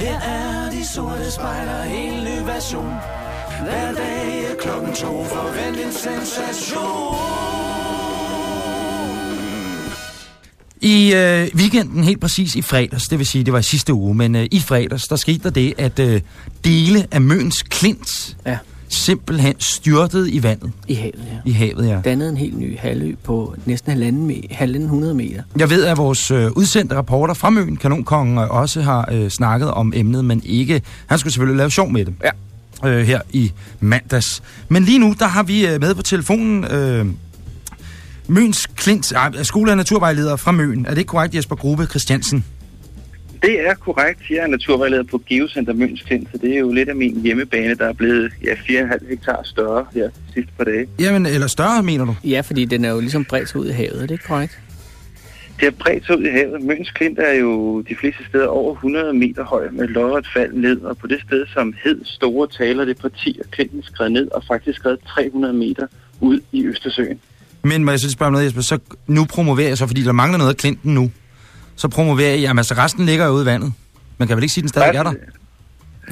Her er de sorte spejler, en ny version. Hver dag er klokken to, forvent en sensation. I øh, weekenden, helt præcis i fredags, det vil sige, det var i sidste uge, men øh, i fredags, der skete der det, at øh, dele af Møns Klint Ja, simpelthen styrtede i vandet. i havet, ja. I havet, ja. Dannede en helt ny halvø på næsten halvanden, me- halvanden 100 meter. Jeg ved, at vores øh, udsendte rapporter fra Møn, Kanonkongen, øh, også har øh, snakket om emnet, men ikke... Han skulle selvfølgelig lave sjov med det. Ja. Øh, her i mandags. Men lige nu, der har vi øh, med på telefonen... Øh, Møns Klint, øh, skole- og naturvejleder fra Møn. Er det ikke korrekt, Jesper Grube Christiansen? Det er korrekt. Jeg er naturvejleder på Geocenter Møns Klint, så det er jo lidt af min hjemmebane, der er blevet ja, 4,5 hektar større her de sidste par dage. Jamen, eller større, mener du? Ja, fordi den er jo ligesom bredt ud i havet, er det ikke korrekt? Det er bredt sig ud i havet. Møns Klint er jo de fleste steder over 100 meter høj med lodret fald ned, og på det sted, som hed Store Taler, det parti, er Klinten skrevet ned og faktisk skrevet 300 meter ud i Østersøen. Men må jeg så spørge om noget, Jesper? Så nu promoverer jeg så, fordi der mangler noget af Clinton nu. Så promoverer jeg, jamen altså resten ligger jo ude i vandet. Man kan vel ikke sige, at den stadig er der?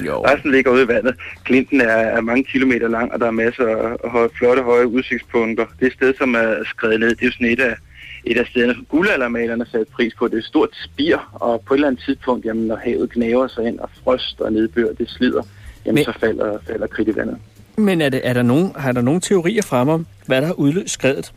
Jo. Resten ligger ude i vandet. Klinten er, er mange kilometer lang, og der er masser af høje, flotte, høje udsigtspunkter. Det er et sted, som er skrevet ned. Det er jo sådan et af, et af stederne, som guldaldermalerne satte pris på. Det er et stort spir, og på et eller andet tidspunkt, jamen, når havet gnaver sig ind, og frost og nedbør, det slider, jamen, Men- så falder, falder kridt i vandet. Men er, det, er der nogen, har der nogen teorier frem om, hvad der har udløst skredet?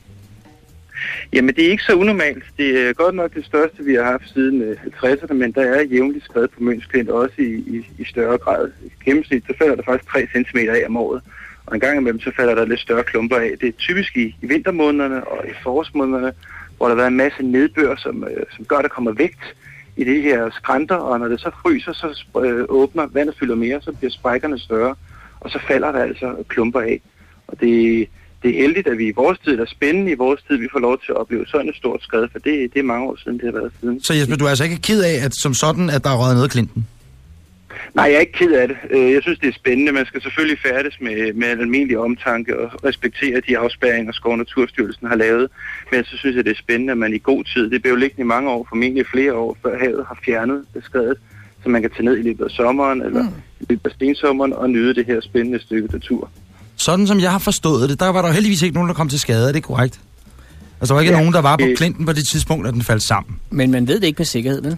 Jamen, det er ikke så unormalt. Det er godt nok det største, vi har haft siden øh, 50'erne, men der er jævnligt skrevet på Møns Klint, også i, i, i større grad. I gennemsnit, så falder der faktisk 3 cm af om året. Og en gang imellem, så falder der lidt større klumper af. Det er typisk i, i vintermånederne og i forårsmånederne, hvor der har været en masse nedbør, som, øh, som gør, at der kommer vægt i de her skrænter, og når det så fryser, så øh, åbner vandet fylder mere, så bliver sprækkerne større, og så falder der altså klumper af. Og det, det er heldigt, at vi i vores tid, eller spændende i vores tid, vi får lov til at opleve sådan et stort skred, for det, det er mange år siden, det har været siden. Så Jesper, du er altså ikke ked af, at som sådan, at der er røget noget Clinton? Nej, jeg er ikke ked af det. Øh, Jeg synes, det er spændende. Man skal selvfølgelig færdes med, med en almindelig omtanke og respektere de afspærringer, Skov Naturstyrelsen har lavet. Men så synes jeg, det er spændende, at man i god tid, det blev liggende i mange år, formentlig flere år, før havet har fjernet det skredet, så man kan tage ned i løbet af sommeren eller i løbet af stensommeren og nyde det her spændende stykke natur. Sådan som jeg har forstået det, der var der heldigvis ikke nogen, der kom til skade, er det korrekt? Altså, der var ikke Ja, nogen, der var på Clinton på det tidspunkt, at den faldt sammen. Men man ved det ikke med sikkerhed, vel?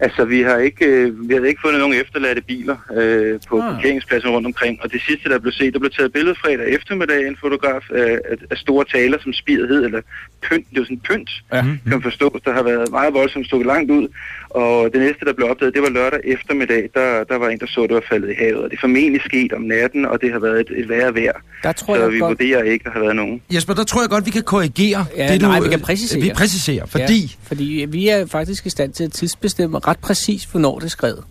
Altså, vi har ikke, øh, vi har ikke fundet nogen efterladte biler øh, på Ah. ah. parkeringspladsen rundt omkring. Og det sidste, der blev set, der blev taget billede fredag eftermiddag af en fotograf af, af, af store taler, som spiret hed, eller pynt. Det var sådan pynt, Ja. kan man forstå. Der har været meget voldsomt stukket langt ud. Og det næste, der blev opdaget, det var lørdag eftermiddag. Der, der var en, der så, at det var faldet i havet. Og det er formentlig sket om natten, og det har været et, et værre vejr. Der tror Så jeg vi godt... vurderer ikke, der har været nogen. Jesper, der tror jeg godt, vi kan korrigere Ja, det, nej, du... vi kan øh, præcisere. Vi præciserer, fordi... Ja, fordi vi er faktisk i stand til at tidsbestemme ret præcis, hvornår det er skrevet.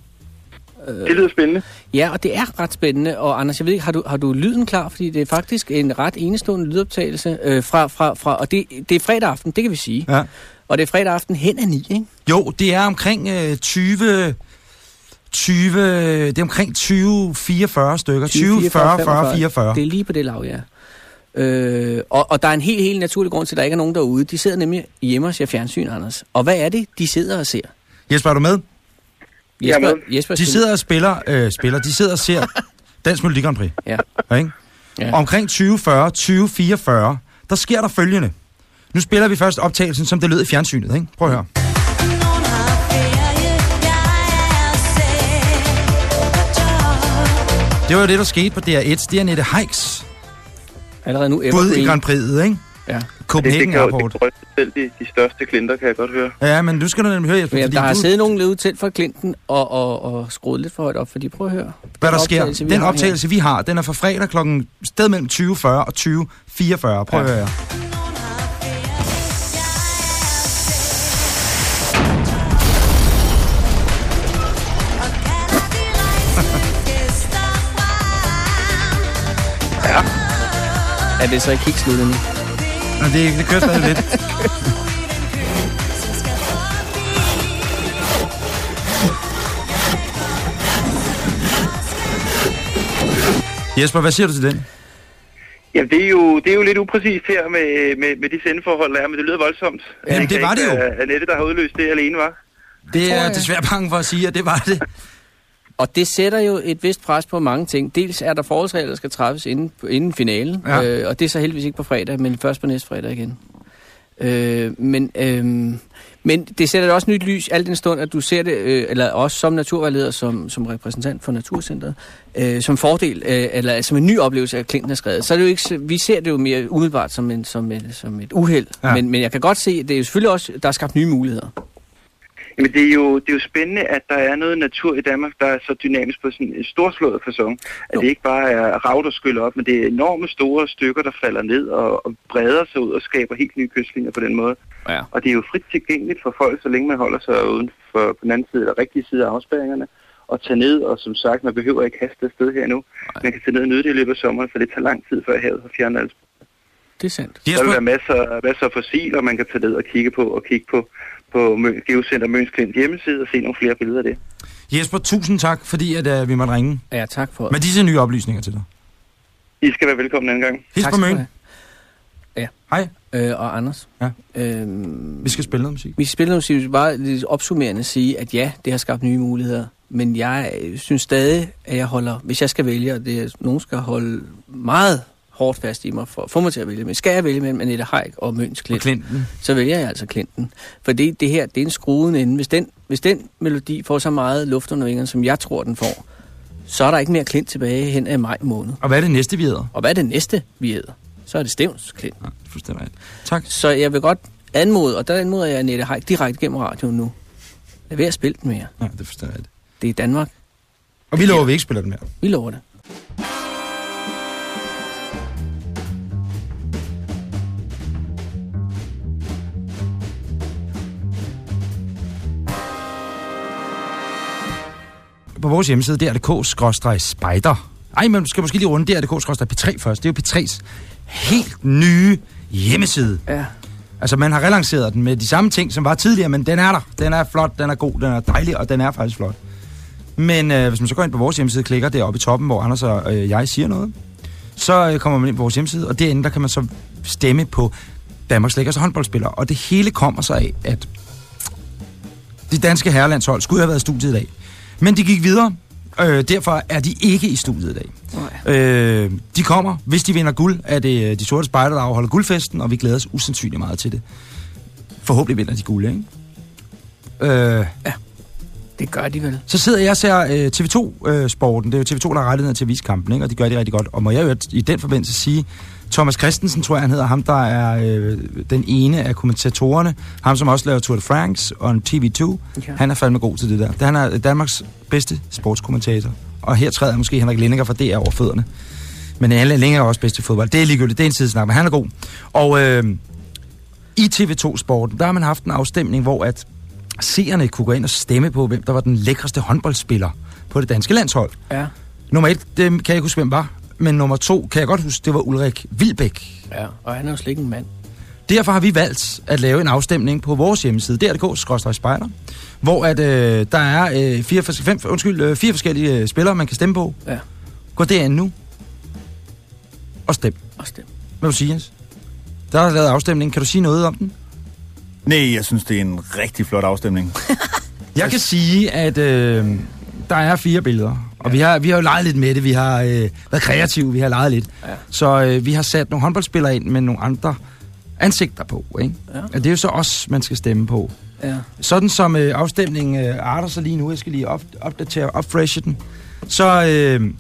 Det lyder spændende. Ja, og det er ret spændende. Og Anders, jeg ved ikke, har du, har du lyden klar? Fordi det er faktisk en ret enestående lydoptagelse øh, fra, fra, fra... Og det, det er fredag aften, det kan vi sige. Ja. Og det er fredag aften hen ad ni, ikke? Jo, det er omkring øh, 20... 20, det er omkring 20, 44 stykker. 20, 40, 40, 44. Det er lige på det lav, ja. Øh, og, og der er en helt, helt naturlig grund til, at der ikke er nogen derude. De sidder nemlig hjemme og ser fjernsyn, Anders. Og hvad er det, de sidder og ser? Jesper, er du med? Jesper. Jesper De sidder og spiller, øh, spiller. De sidder og ser Dansk Melodi Grand Prix. Ja. Ja, ikke? Ja. Omkring 2040, 2044, der sker der følgende. Nu spiller vi først optagelsen, som det lød i fjernsynet. Ikke? Prøv at høre. Det var jo det, der skete på DR1. Det er Nette Heiks Allerede nu bud i. Grand Prix'et, ikke? Ja. Det, det Copenhagen kan jo Airport. det selv de, de største klinter, kan jeg godt høre. Ja, men nu skal du nemlig høre, Jesper, fordi der har du, siddet nogen lidt tæt for Clinton og, og, og skruet lidt for højt op, fordi prøv at høre. hvad der sker. optagelse, Den har her. optagelse, vi har, den er fra fredag klokken sted mellem 20.40 og 20.44. Prøv at Ja. høre. Ferie, jeg er det så ikke nu? Nå, det, det kører stadig lidt. Jesper, hvad siger du til den? Jamen, det er jo, det er jo lidt upræcist her med, med, med de sendeforhold, der er, men det lyder voldsomt. Jamen, det var det jo. være Annette, der har udløst det alene, var. Det er jeg. desværre bange for at sige, at det var det. Og det sætter jo et vist pres på mange ting. Dels er der forholdsregler, der skal træffes inden, inden finalen, Ja. øh, og det er så heldigvis ikke på fredag, men først på næste fredag igen. Øh, men, øh, men det sætter også nyt lys, al den stund, at du ser det, øh, eller også som naturvejleder, som, som repræsentant for Naturcenteret, øh, som fordel, øh, eller som en ny oplevelse af Clinton er skrevet. Så er det jo ikke, vi ser det jo mere umiddelbart som, en, som, en, som et uheld. Ja. Men, men jeg kan godt se, at det er jo selvfølgelig også, der er skabt nye muligheder. Jamen, det er, jo, det er jo spændende, at der er noget natur i Danmark, der er så dynamisk på sådan en storslået fasong. At Jo. det ikke bare er rav, der skyller op, men det er enorme store stykker, der falder ned og, og breder sig ud og skaber helt nye kystlinjer på den måde. Ja. Og det er jo frit tilgængeligt for folk, så længe man holder sig uden for på den anden side, eller rigtige side af afspærringerne, og tage ned, og som sagt, man behøver ikke haste afsted her nu. Man kan tage ned og nyde det i løbet af sommeren, for det tager lang tid, før havet har fjernet alt. Det er sandt. Der vil være masser, masser af fossiler, man kan tage ned og kigge på, og kigge på på Mø- Geocenter Møns Klint hjemmeside og se nogle flere billeder af det. Jesper, tusind tak, fordi at, uh, vi måtte ringe Ja, tak for med disse nye oplysninger til dig. I skal være velkommen en gang. Hils tak på skal Møn. have. Hej. Øh, og Anders. Ja. Øhm, Vi skal spille noget musik. Vi spiller nu sige, bare lidt opsummerende sige, at ja, det har skabt nye muligheder. Men jeg øh, synes stadig, at jeg holder, hvis jeg skal vælge, og det er, nogen skal holde meget hårdt fast i mig for at få mig til at vælge, men skal jeg vælge mellem Annette Haik og Møns Klint, Clinton. så vælger jeg altså Clinton. For det, det her, det er en skruen ende. Hvis den, hvis den melodi får så meget luft under vingerne, som jeg tror, den får, så er der ikke mere Klint tilbage hen af maj måned. Og hvad er det næste, vi æder? Og hvad er det næste, vi æder? Så er det Stævns Klint. Ja, fuldstændig rigtigt. Tak. Så jeg vil godt anmode, og der anmoder jeg Annette Haik direkte gennem radioen nu. Lad være at spille den mere. Ja, det forstår jeg rigtigt. Det er Danmark. Og vi lover, at vi ikke spiller den mere. Vi lover det. På vores hjemmeside, drdk-spejder. Ej, men du skal måske lige runde drdk-p3 først. Det er jo P3's helt nye hjemmeside. Ja. Altså, man har relanceret den med de samme ting, som var tidligere, men den er der. Den er flot, den er god, den er dejlig, og den er faktisk flot. Men øh, hvis man så går ind på vores hjemmeside, klikker deroppe i toppen, hvor Anders og øh, jeg siger noget, så øh, kommer man ind på vores hjemmeside, og derinde, der kan man så stemme på Danmarks lækkerste håndboldspillere. Og det hele kommer så af, at de danske herrelandshold skulle have været i studiet i dag. Men de gik videre, øh, derfor er de ikke i studiet i dag. Nej. Øh, de kommer, hvis de vinder guld, er det øh, de sorte spejder, der afholder guldfesten, og vi glæder os usandsynligt meget til det. Forhåbentlig vinder de guld, ikke? Øh, Det gør de vel. så sidder jeg og ser øh, TV2-sporten. det er jo TV2, der har rettigheden til at vise kampen, ikke? og de gør det rigtig godt. Og må jeg jo i den forbindelse sige, Thomas Christensen, tror jeg, han hedder ham, der er øh, den ene af kommentatorerne. Ham, som også laver Tour de France og TV2. Ja. Han er fandme god til det der. Han er Danmarks bedste sportskommentator. Og her træder måske Henrik Lindinger fra DR over fødderne. Men alle Lindinger er også bedst til fodbold. Det er ligegyldigt, det er en sidesnak, men han er god. Og øh, i TV2-sporten, der har man haft en afstemning, hvor at seerne kunne gå ind og stemme på, hvem der var den lækreste håndboldspiller på det danske landshold. Ja. Nummer et, det kan jeg ikke huske, hvem var. Men nummer to, kan jeg godt huske, det var Ulrik Vilbæk. ja. Og han er jo slet ikke en mand. Derfor har vi valgt at lave en afstemning på vores hjemmeside, drdk-spejder, hvor at, øh, der er øh, fire, fem, undskyld, øh, fire forskellige øh, spillere, man kan stemme på. Ja. Gå derind nu og stem. Og stem. Hvad vil du sige, Jens? Der er lavet afstemning. Kan du sige noget om den? Nej, jeg synes, det er en rigtig flot afstemning. Jeg kan sige, at øh, der er fire billeder. Og ja. vi, har, vi har jo leget lidt med det. Vi har øh, været kreative. Vi har leget lidt. Ja. Så øh, vi har sat nogle håndboldspillere ind med nogle andre ansigter på. Ikke? Ja. Og det er jo så os, man skal stemme på. Ja. Sådan som øh, afstemningen øh, arter sig lige nu, jeg skal lige op, opdatere, opfreshe den, så øh,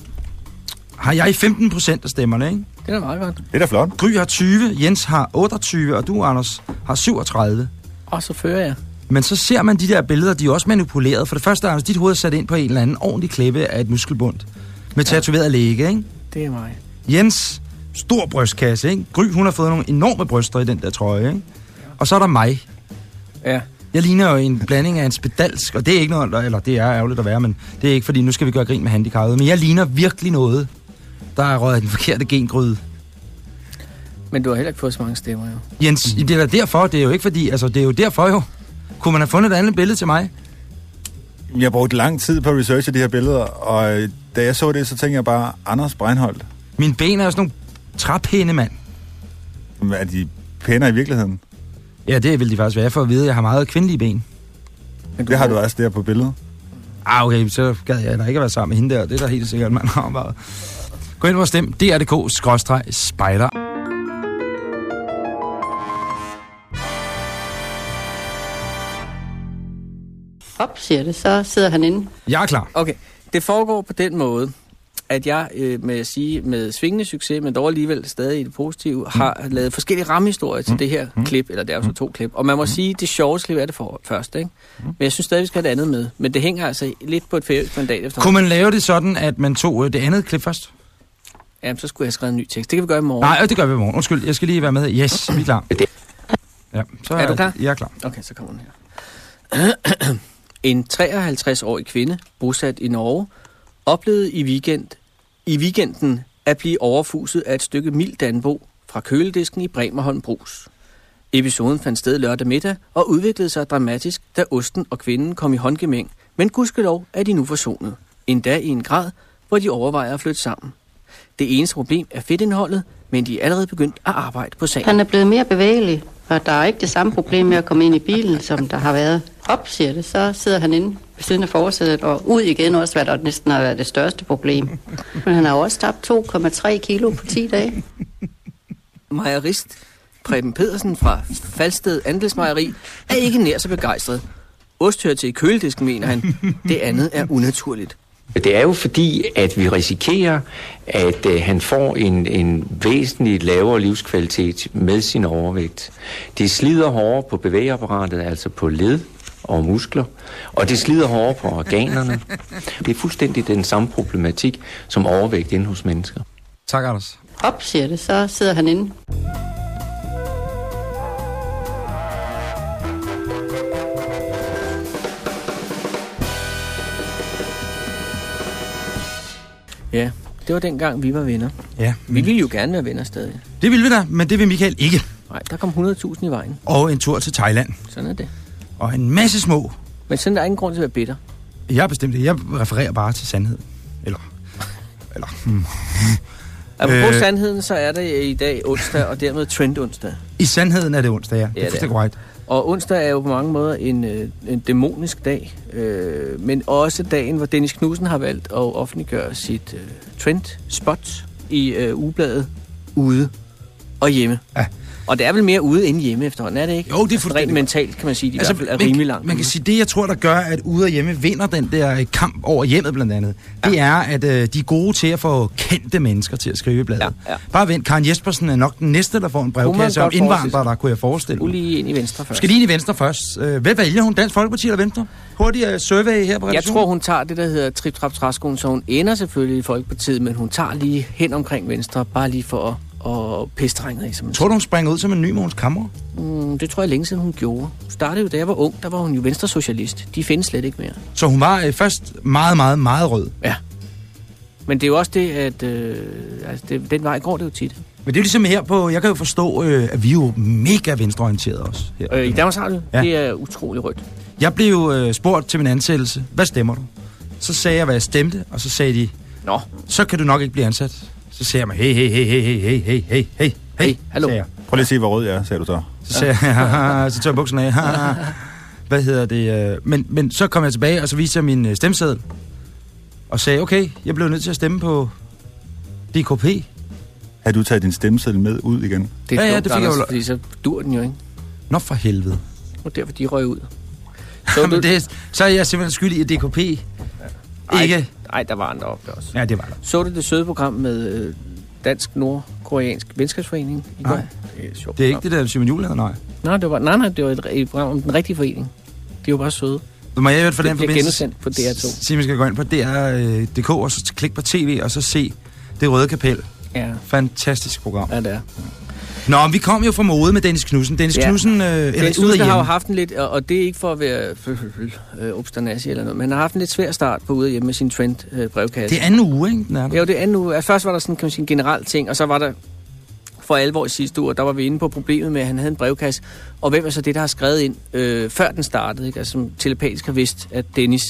har jeg 15 procent af stemmerne, ikke? Det er da meget godt. Det er da flot. Gry har 20, Jens har 28, og du, Anders, har 37. Og så fører jeg. Men så ser man de der billeder, de er også manipuleret. For det første, Anders, dit hoved er sat ind på en eller anden ordentlig klippe af et muskelbund. Med tatoveret læge, ikke? Det er mig. Jens, stor brystkasse, ikke? Gry, hun har fået nogle enorme bryster i den der trøje, ikke? Og så er der mig. Ja. Jeg ligner jo en blanding af en spedalsk, og det er ikke noget, eller det er ærgerligt at være, men det er ikke, fordi nu skal vi gøre grin med handicappede. Men jeg ligner virkelig noget, der er røget den forkerte gengryde. Men du har heller ikke fået så mange stemmer, jo. Jens, det er derfor, det er jo ikke fordi, altså det er jo derfor jo. Kunne man have fundet et andet billede til mig? Jeg har brugt lang tid på at researche de her billeder, og øh, da jeg så det, så tænkte jeg bare, Anders Breinholt, Mine ben er jo sådan nogle træpinde, mand. er de pænere i virkeligheden? Ja, det vil de faktisk være. Får at vide, at jeg har meget kvindelige ben. Men Det har du også der på billedet. Ah, okay, så gad jeg da ikke at være sammen med hende der. Det er da helt sikkert, man har været. Gå ind og stem. dr.dk-spejder. Op, siger det, så sidder han inde. Jeg er klar. Okay, det foregår på den måde, at jeg øh, med at sige med svingende succes, men dog alligevel stadig i det positive, har lavet forskellige rammehistorier til det her klip, eller det er jo så to klip. Og man må sige, det sjoveste klip er det for, først, ikke? Men jeg synes stadig, vi skal have det andet med. Men det hænger altså lidt på et færøsk mandat efter. Kunne man lave det sådan, at man tog øh, det andet klip først? Jamen, så skulle jeg have skrevet en ny tekst. Det kan vi gøre i morgen. Nej, øh, det gør vi i morgen. Undskyld, jeg skal lige være med. Yes, vi er klar. Ja, så Er du klar? Jeg er klar. Okay, så kommer den her. en 53-årig kvinde, bosat i Norge, oplevede i, weekend, i weekenden at blive overfuset af et stykke mild danbo fra køledisken i Bremerholm Brus. Episoden fandt sted lørdag middag og udviklede sig dramatisk, da osten og kvinden kom i håndgemæng, men gudskelov er de nu forsonet. Endda i en grad, hvor de overvejer at flytte sammen. Det eneste problem er fedtindholdet, men de er allerede begyndt at arbejde på sagen. Han er blevet mere bevægelig, og der er ikke det samme problem med at komme ind i bilen, som der har været. Op, siger det, så sidder han inde ved siden af forsædet, og ud igen også, hvad der næsten har været det største problem. Men han har også tabt 2,3 kilo på 10 dage. Mejerist Preben Pedersen fra Falsted Andelsmejeri er ikke nær så begejstret. Ost hører til i køledisken, mener han. Det andet er unaturligt. Det er jo fordi, at vi risikerer, at øh, han får en, en væsentligt lavere livskvalitet med sin overvægt. Det slider hårdere på bevægeapparatet, altså på led og muskler, og det slider hårdere på organerne. Det er fuldstændig den samme problematik som overvægt inde hos mennesker. Tak, Anders. Op, siger det, så sidder han inde. Ja, det var dengang, vi var venner. Ja, Vi ville jo gerne være venner stadig. det vil vi da, men det vil Michael ikke. Nej, der kom 100.000 i vejen. Og en tur til Thailand. Sådan er det. Og en masse små. Men sådan er der ingen grund til at være bitter. Jeg har bestemt det. Jeg refererer bare til sandhed. Eller... Eller... Hmm. Apropos Øh. sandheden, så er det i dag onsdag, og dermed trend onsdag. I sandheden er det onsdag, ja. Det Ja, er det fuldstændig er. Og onsdag er jo på mange måder en, øh, en dæmonisk dag, øh, men også dagen, hvor Dennis Knudsen har valgt at offentliggøre sit øh, trend-spot i øh, ugebladet Ude og Hjemme. Ja. Og det er vel mere ude end hjemme efterhånden, er det ikke? Jo, det er Altså, fuldstændig Rent mentalt kan man sige, at de altså, i hvert fald er rimelig langt. Man kan sige, det jeg tror, der gør, at ude og hjemme vinder den der øh, kamp over hjemmet blandt andet, ja. det er, at øh, de er gode til at få kendte mennesker til at skrive i bladet. Ja, ja. Bare vent, Karen Jespersen er nok den næste, der får en brevkasse om indvandrere, der kunne jeg forestille mig. Ulige ind i venstre først. Skal lige ind i Venstre først. Øh, hvad vælger hun? Dansk Folkeparti eller Venstre? Hurtig uh, survey her på Jeg redaktionen. tror, hun tager det, der hedder trip trap træskoen, så hun ender selvfølgelig i Folkepartiet, men hun tager lige hen omkring Venstre, bare lige for at, at pisse drænget af, som Tror du, hun springer ud som en ny Måns Kammer? Mm, det tror jeg længe siden, hun gjorde. Startede jo, da jeg var ung, der var hun jo venstresocialist. De findes slet ikke mere. Så hun var øh, først meget, meget, meget rød. Ja. Men det er jo også det, at øh, altså det, den vej går det jo tit. Men det er ligesom her på... Jeg kan jo forstå, øh, at vi er jo mega venstreorienterede også. Her. Øh, I Danmarks Radio, Ja. det er utrolig rødt. Jeg blev jo øh, spurgt til min ansættelse. Hvad stemmer du? Så sagde jeg, hvad jeg stemte, og så sagde de, Nå, så kan du nok ikke blive ansat. Så sagde jeg mig, hey, hey, hey, hey, hey, hey, hey, hey, hey, Hey, hallo. Prøv lige at se, hvor rød jeg er, sagde du så. Så sagde jeg, så tog jeg bukserne af. Hvad hedder det? øh, Men, men så kom jeg tilbage, og så viste jeg min øh, stemmeseddel. Og sagde, okay, jeg blev nødt til at stemme på DKP. Har du taget din stemmeseddel med ud igen? det er Ja, ja, ja, det fik jeg jo- fordi så dur den jo, ikke? Nå for helvede. Og derfor de røg ud. Så Jamen, du... det, så er jeg simpelthen skyldig i DKP. Ikke? Nej, der var andre op der også. Ja, det var der. Så du det søde program med øh, Dansk-Nordkoreansk Venskabsforening i Nej. går? Det er, sjovt Det er ikke det der Simon Juhl nej. Nej, det var, nej, nej, det var et, et program om den rigtige forening. De var bare søde. Så må jeg høre for Det den forbindelse. genudsendt på DR2. Simon skal gå ind på DR.dk, og så klik på tv, og så se Det Røde Kapel. Ja, Fantastisk program. ja det er. Nå, vi kom jo fra mode med Dennis Knudsen. Dennis Ja. Knudsen, øh, eller Dennis af Knudsen har jo haft en lidt, og det er ikke for at være øh, obsternasi eller noget, men han har haft en lidt svær start på ude hjemme med sin trend øh, brevkasse. Det er anden uge, ikke? Der. Jo, det er nu. Altså, først var der sådan, kan man sige, en generel ting, og så var der for alvor i sidste uge, og der var vi inde på problemet med, at han havde en brevkasse. Og hvem er så det, der har skrevet ind, øh, før den startede, ikke? Altså, som telepatisk har vidst, at Dennis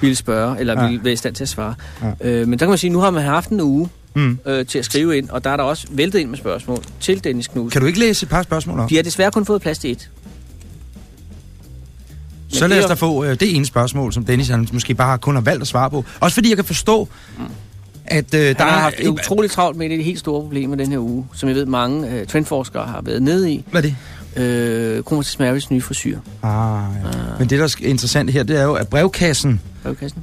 ville spørge, eller Ja. ja. ville være i stand til at svare. Ja. Ja. Øh, men der kan man sige, nu har man haft en uge Mm. øh, til at skrive ind, og der er der også væltet ind med spørgsmål til Dennis Knudsen. Kan du ikke læse et par spørgsmål op? De har desværre kun fået plads til et. Så det lad er os da få øh, det ene spørgsmål, som Dennis han måske bare kun har valgt at svare på. Også fordi jeg kan forstå, at øh, der Der har er... haft det utroligt travlt med det helt store problem med den her uge, som jeg ved mange øh, trendforskere har været nede i. Hvad er det? Øh, Kromatis Marys nye frisyr. Ah, ja. Men det, der er interessant her, det er jo, at brevkassen Brevkassen.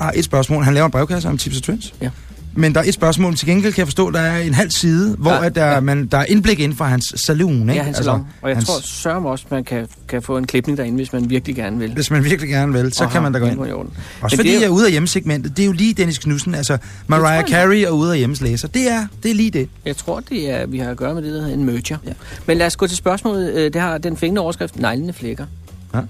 har et spørgsmål. Han laver en brevkasse om tips og trends. Ja. Men der er et spørgsmål, til gengæld kan jeg forstå, der er en halv side, hvor Ja, at der, ja. man, der er indblik inden for hans saloon. Ikke? Ja, hans salon. Og jeg hans- tror sørme også, man kan, kan få en klipning derinde, hvis man virkelig gerne vil. Hvis man virkelig gerne vil, så Og kan man da gå ind. Også Men fordi det er jeg er ude af hjemmesegmentet. Det er jo lige Dennis Knudsen, altså Mariah jeg Carey og ude af hjemmes læser. Det er, det er lige det. Jeg tror, det er, vi har at gøre med det, der hedder en merger. Ja. Men lad os gå til spørgsmålet. Øh, Det har den fængende overskrift, neglende flækker. Ja.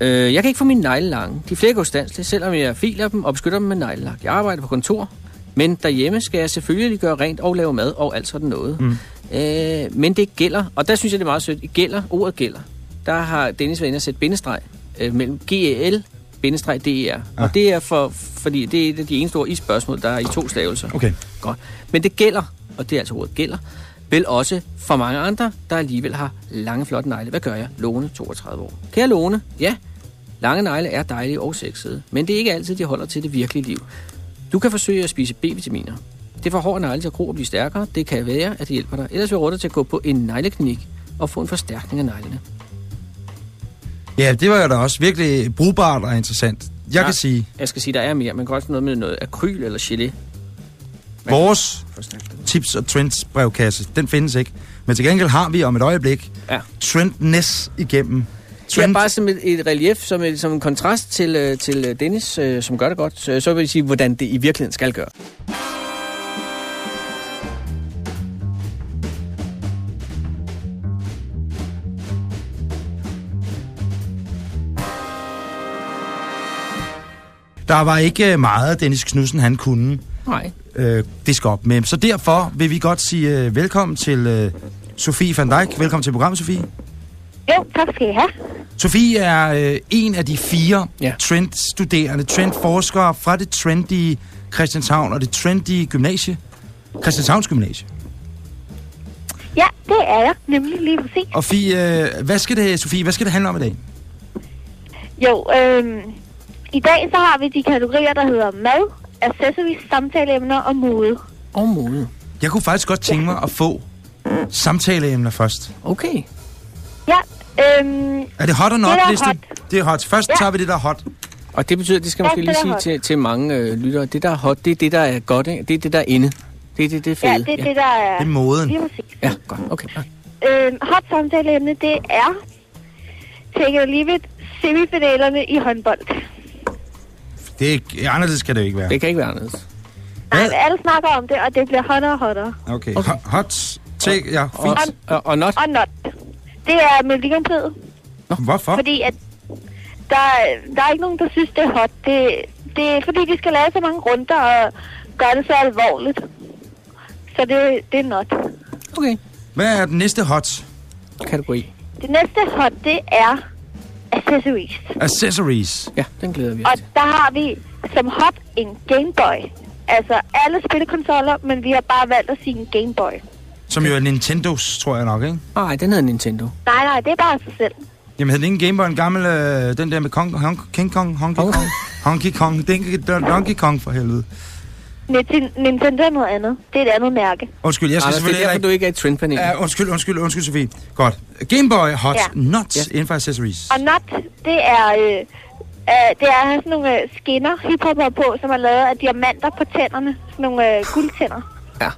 Øh, jeg kan ikke få mine negle lange. De flækker ustandsligt, selvom jeg filer dem og beskytter dem med neglelak. Jeg arbejder på kontor, men derhjemme skal jeg selvfølgelig gøre rent og lave mad og alt sådan noget. Mm. Øh, men det gælder, og der synes jeg, det er meget sødt. Gælder, ordet gælder. Der har Dennis været inde og sætte bindestreg øh, mellem GEL bindestreg DER. Ja. Og det er for, fordi det er et af de eneste ord i spørgsmålet, der er i to stavelser. Okay. Godt. Men det gælder, og det er altså ordet gælder, vel også for mange andre, der alligevel har lange, flotte negle. Hvad gør jeg? Lone, 32 år. Kære Lone, ja, lange negle er dejlige og sexede, men det er ikke altid, de holder til det virkelige liv. Du kan forsøge at spise B-vitaminer. Det får hårde negle til at gro og blive stærkere. Det kan være, at det hjælper dig. Ellers vil jeg dig til at gå på en negleklinik og få en forstærkning af neglene. Ja, det var jo da også virkelig brugbart og interessant. Jeg Ja. kan sige, Jeg skal sige, der er mere. Man kan også noget med noget akryl eller gelé. vores Forstærkning. tips og trends brevkasse, den findes ikke. Men til gengæld har vi om et øjeblik Ja. trendness igennem. Det er bare som et, et relief, som, et, som en kontrast til, øh, til øh, Dennis, øh, som gør det godt. Så, så vil jeg sige, hvordan det i virkeligheden skal gøre. Der var ikke meget, Dennis Knudsen han kunne Nej. øh, diske op med. Så derfor vil vi godt sige øh, velkommen til øh, Sofie van Dijk. Velkommen til programmet, Sofie. Jo, tak skal I have. Sofie er øh, en af de fire Ja. trendstuderende, trendforskere fra det trendy Christianshavn og det trendy gymnasie, Christianshavns Gymnasie. Ja, det er jeg, nemlig lige præcis. Og Fie, øh, hvad skal det, Sofie, hvad skal det handle om i dag? Jo, øhm, i dag så har vi de kategorier, der hedder mad, accessories, samtaleemner og mode. Og mode. Jeg kunne faktisk godt tænke mig at få samtaleemner først. Okay. Ja, øhm, Er det hot or not Det er liste? hot. Det er hot. Først Ja. tager vi det, der er hot. Og det betyder, det skal Ja, måske lige sige hot. til, til mange øh, lyttere. Det, der er hot, det er det, der er godt. Ikke? Det er det, der er inde. Det er det, det er fede. ja, det er det, der er... Det er moden. Ja, godt. Okay. Øhm, hot samtaleemne, det er leave it, semifinalerne i håndbold. Det er ikke, anderledes kan det ikke være. Det kan ikke være anderledes. Nej, Hvad? men alle snakker om det, og det bliver hotter og hotter. Okay. Okay. Hot, take, ja, Og, fint. og, og not. Og not. Det er Melodi Grand Prix, Hvorfor? fordi at der, der er ikke nogen, der synes, det er hot. Det, det er fordi, de skal lave så mange runder og gøre det så alvorligt. Så det, det er not. Okay. Hvad er den næste hot? Kategori. Det næste hot, det er accessories. Accessories. Ja, den glæder vi Og os til. der har vi som hot en Game Boy. Altså alle spillekonsoller, men vi har bare valgt at sige en Game Boy. Som jo er Nintendos, tror jeg nok, ikke? Nej, den hedder Nintendo. Nej, nej, det er bare sig selv. Jamen, hed den ikke en Game Boy, en gammel, øh, den der med Kong, Hong, King Kong, Honky Hong- Kong? Honky Kong, den, den, Donkey Kong for helvede. Ninten- Nintendo er noget andet. Det er et andet mærke. Undskyld, jeg skal Anders, det selvfølgelig er derfor, ikke... du ikke er et trendpanel. Ja, undskyld, undskyld, undskyld, Sofie. Godt. Game Boy Hot, Ja. not Ja. inden for accessories. Og not, det er, øh, øh, det er sådan nogle øh, skinner, hiphopper på, som er lavet af diamanter på tænderne. Sådan nogle øh, guldtænder. Ja.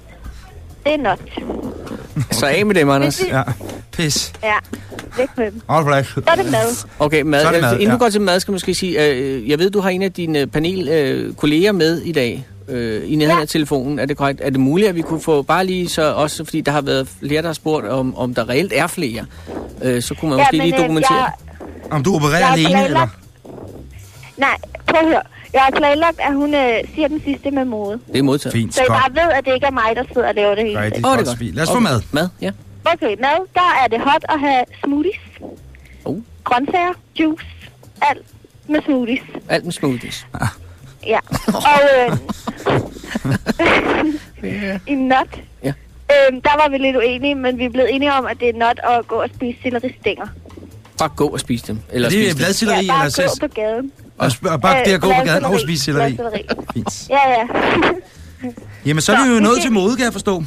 Det er not. Så af med dem, Anders. Ja, pis. Ja, væk med dem. All right. Så er det mad. Okay, mad. Så er det mad, Inden du ja. går til mad, skal jeg måske sige, øh, jeg ved, du har en af dine panelkolleger øh, kolleger med i dag. Øh, I nærheden Ja. af telefonen. Er det korrekt? Er det muligt, at vi kunne få bare lige så også, fordi der har været flere, der har spurgt, om, om der reelt er flere. Øh, så kunne man måske lige dokumentere. jeg, Om du opererer Jeg er alene, planlagt. eller? nej, prøv at høre. Jeg har planlagt, at hun øh, siger den sidste med mode. Det er modtaget. Fint, Så I godt. bare ved, at det ikke er mig, der sidder og laver det hele. Rigtig Åh, det er godt. Lad os få mad. Mad, ja. Okay, mad, der er det hot at have smoothies. Oh. Grøntsager, juice, alt med smoothies. Alt med smoothies. Ja. Og øh, i nut, Ja. øhm, der var vi lidt uenige, men vi er blevet enige om, at det er not at gå og spise selleristænger. Bare gå og spise dem. Eller Er det spise dem. bladcelleri Ja, bare eller gå på gaden. Og, og bare Øh, det at gå på gaden og spise selleri. Fint. Ja, ja. Jamen, så er vi jo nået til mode, kan jeg forstå.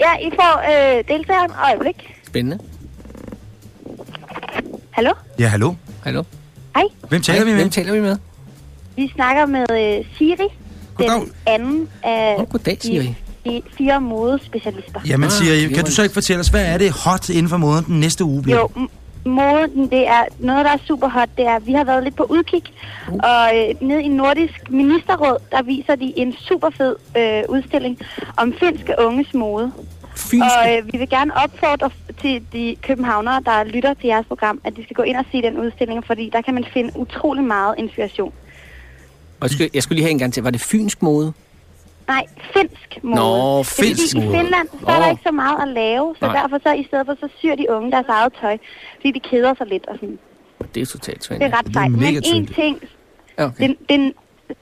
ja, I får øh, deltageren øjeblik. Spændende. Hallo? Ja, hallo. Hallo? Hej. Hvem taler Hej, vi med? Hvem taler vi med? Vi snakker med øh, Siri, Goddag. den anden af Åh, goddag, Siri. de, de fire modespecialister. Jamen, Ah, Siri, kan du så ikke fortælle os, hvad er det hot inden for moden den næste uge bliver? Jo, moden, det er noget, der er super hot. Det er, vi har været lidt på udkig, Uh. og øh, ned i Nordisk Ministerråd, der viser de en super fed øh, udstilling om finske unges mode. Fynske. Og øh, vi vil gerne opfordre til de københavnere, der lytter til jeres program, at de skal gå ind og se den udstilling, fordi der kan man finde utrolig meget inspiration. Og jeg skulle, jeg skulle lige have en gang til. Var det fynsk mode? Nej, finsk mode. Nå, Det fordi, finsk mode. I Finland, så er der ikke så meget at lave, så Nej. derfor så i stedet for, så syr de unge deres eget tøj, fordi de keder sig lidt og sådan. Det er totalt Det svært. er ret Det sejt. Men en tydeligt. ting, okay. den, den,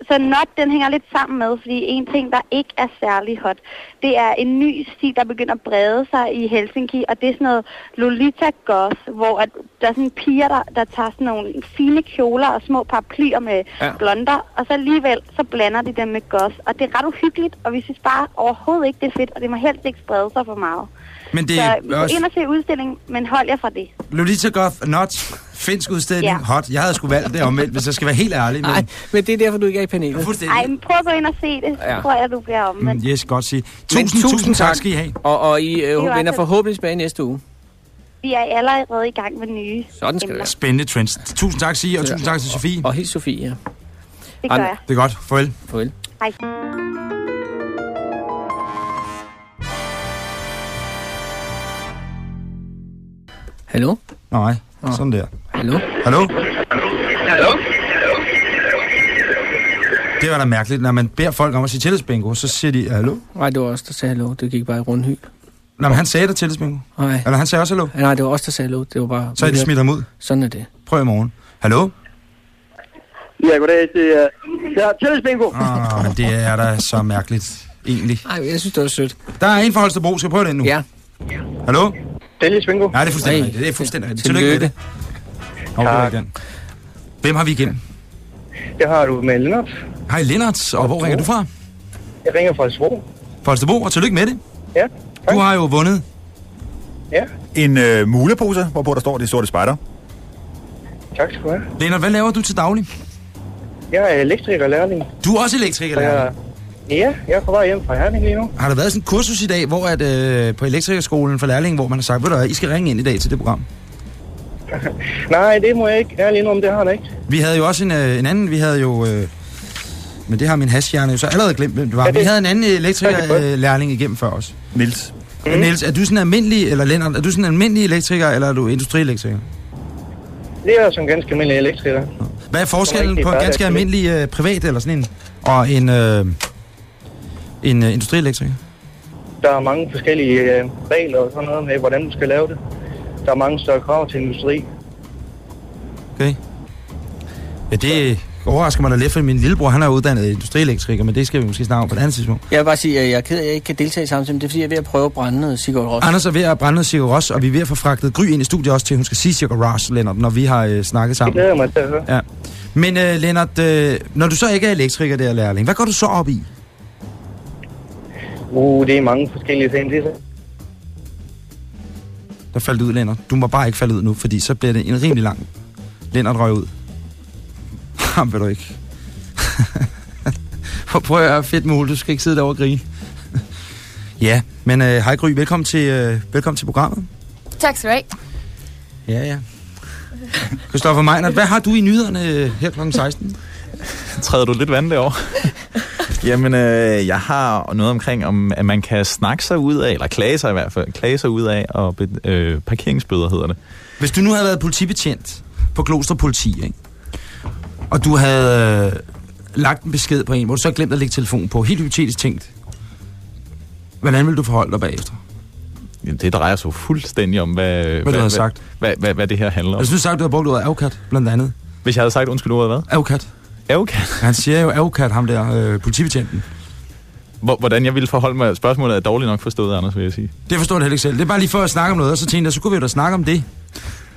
så not, den hænger lidt sammen med, fordi en ting, der ikke er særlig hot, det er en ny stil, der begynder at brede sig i Helsinki, og det er sådan noget Lolita Goth, hvor at der er sådan piger, der, der tager sådan nogle fine kjoler og små paraplyer med Ja. blonder, og så alligevel så blander de dem med goth, og det er ret uhyggeligt, og vi synes bare overhovedet ikke, det er fedt, og det må helst ikke sprede sig for meget. Men det så er gå også ind og se udstillingen, men hold jer fra det. Lolita Goth Not, finsk udstilling, Ja. hot. Jeg havde sgu valgt det omvendt, hvis jeg skal være helt ærlig. Men Nej, men det er derfor, du ikke er i panelet. fuldstændig. Ej, men prøv at gå ind og se det, Ja. tror jeg, du bliver omvendt. Mm, Yes, godt sige. Men Tusind, tusind tak skal I have. Og, og I øh, vender så- forhåbentlig tilbage næste uge. Vi er allerede i gang med nye Sådan skal det emner. være. Spændende trends. Tusind tak, Sige, og tusind tak til Sofie. Og helt Sofie, ja. Det gør jeg. Det er godt. Farvel. Farvel. Hej. Hallo? Nej, Nå. sådan der. Hallo? Hallo? Det var da mærkeligt. Når man beder folk om at sige tillidsbingo, så siger de hallo. Nej, det var os, der sagde hallo. Det gik bare i rundhyb. Nå, men han sagde da tillidsbingo. Nej. Eller han sagde også hallo. Nej, det var os, der sagde hallo. Det var bare... Så er de smidt ham ud. Sådan er det. Prøv i morgen. Hallo? Ja, goddag. Det er ja, tillidsbingo. Åh, men det er da så mærkeligt, egentlig. Nej, jeg synes, det var sødt. Der er en fra Holstebro. Skal jeg prøve den nu? Ja. Hallo? Tillidsbingo. Nej, det er fuldstændig rigtigt. Det er fuldstændig rigtigt. Tillykke. Med det. Og det er ikke den. Hvem har vi igennem? Det har du med Lennart. Hej, Lennart. Og hvor ringer du fra? Jeg ringer fra Svro. Fra Holstebro, og tillykke med det. Ja, tak. Du har jo vundet. Ja, En øh, mulepose, hvorpå der står de sorte spejder. tak skal du have. Lennart, hvad laver du til daglig? Jeg er elektriker lærling. Du er også elektriker, jeg, ja, jeg er på vej hjem fra Herning lige nu. Har der været sådan en kursus i dag, hvor at, øh, på elektrikerskolen for lærlinge, hvor man har sagt, ved du hvad, I skal ringe ind i dag til det program? Nej, det må jeg ikke ærligt om, det har der ikke. Vi havde jo også en, øh, en anden, vi havde jo... Øh, men det har min hashhjerne jo så allerede glemt, hvem det var. Ja, det- Vi havde en anden Ja, det er godt. elektrikerlærling igennem før os. Nils. Mm. Niels, er du sådan en almindelig, eller Lennart, er du sådan en almindelig elektriker, eller er du industrielektriker? Det er som ganske almindelig elektriker. Hvad er forskellen på en ganske almindelig øh, privat, eller sådan en, og en, øh, en øh, industrielektriker? Der er mange forskellige øh, regler og sådan noget med, hvordan du skal lave det. Der er mange større krav til industri. Okay. Ja, det overrasker mig da lidt, for min lillebror, han er uddannet industrielektriker, men det skal vi måske snakke om på et andet tidspunkt. Jeg vil bare sige, at jeg er ked af, at jeg ikke kan deltage i samtalen. Det er, fordi jeg er ved at prøve at brænde noget Sigurd Ross. Anders er ved at brænde noget Sigur Ros, og vi er ved at få fragtet Gry ind i studiet også til, at hun skal sige Sigur Ros, Lennart, når vi har øh, snakket Det sammen. glæder jeg mig til at høre. Ja. Men øh, Lennart, øh, når du så ikke er elektriker der, lærling, hvad går du så op i? Uh, det er mange forskellige ting. Det er så Der faldt ud, Lennart. Du må bare ikke falde ud nu, fordi så bliver det en rimelig lang. Lennart røg ud. Ham vil du ikke. Prøv at høre, fedt mul, du skal ikke sidde derovre og grine. ja, men øh, hej Gry, velkommen til, øh, velkommen til programmet. Tak skal du have. Ja, ja. Christoffer Meinert, hvad har du i nyhederne øh, her kl. 16? Træder du lidt vand derovre? Jamen, øh, jeg har noget omkring, om at man kan snakke sig ud af, eller klage sig i hvert fald, klage sig ud af, og øh, parkeringsbøder hedder det. Hvis du nu havde været politibetjent på Gloster Politi, ikke? og du havde øh, lagt en besked på en, hvor du så glemt at lægge telefonen på, helt hypotetisk tænkt, hvordan vil du forholde dig bagefter? Jamen, det drejer sig jo fuldstændig om, hvad, hvad, du havde hvad, sagt. Hvad, hvad, hvad det her handler om. Altså, du at du har brugt ordet avokat, blandt andet. Hvis jeg havde sagt, undskyld ordet hvad? Avokat. Avokat? Han siger jo avokat, ham der, øh, politibetjenten. Hvor- Hvordan jeg ville forholde mig, spørgsmålet er dårligt nok forstået, Anders, vil jeg sige. Det forstår jeg heller ikke selv. Det er bare lige for at snakke om noget, og så tænkte jeg, så kunne vi jo da snakke om det.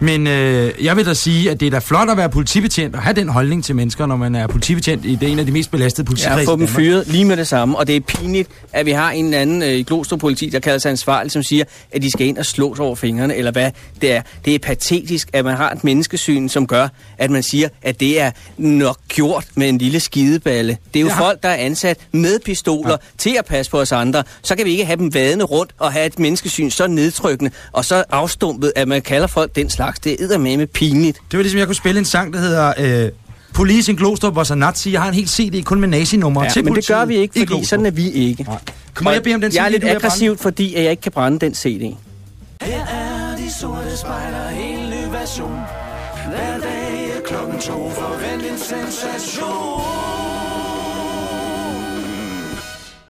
Men øh, jeg vil da sige, at det er da flot at være politibetjent og have den holdning til mennesker, når man er politibetjent i det er en af de mest belastede Ja, politikredse. få i dem fyret lige med det samme. Og det er pinligt, at vi har en eller anden øh, i Glostrup politi, der kalder sig ansvarlig, som siger, at de skal ind og slås over fingrene, eller hvad det er. Det er patetisk, at man har et menneskesyn, som gør, at man siger, at det er nok gjort med en lille skideballe. Det er jo ja. folk, der er ansat med pistoler ja. til at passe på os andre. Så kan vi ikke have dem vadende rundt og have et menneskesyn så nedtrykkende og så afstumpet, at man kalder folk den slags. Det er med pinligt. Det var ligesom, jeg kunne spille en sang, der hedder... Øh, Police in Glostrup was a Nazi. Jeg har en hel CD kun med nazi-numre Ja, til men det gør vi ikke, fordi sådan er vi ikke. Må jeg bede om den jeg er CD, lidt aggressivt, fordi at jeg ikke kan brænde den CD. Her er de sorte spejler, en ny version. Hver dag er klokken to, forvent en sensation.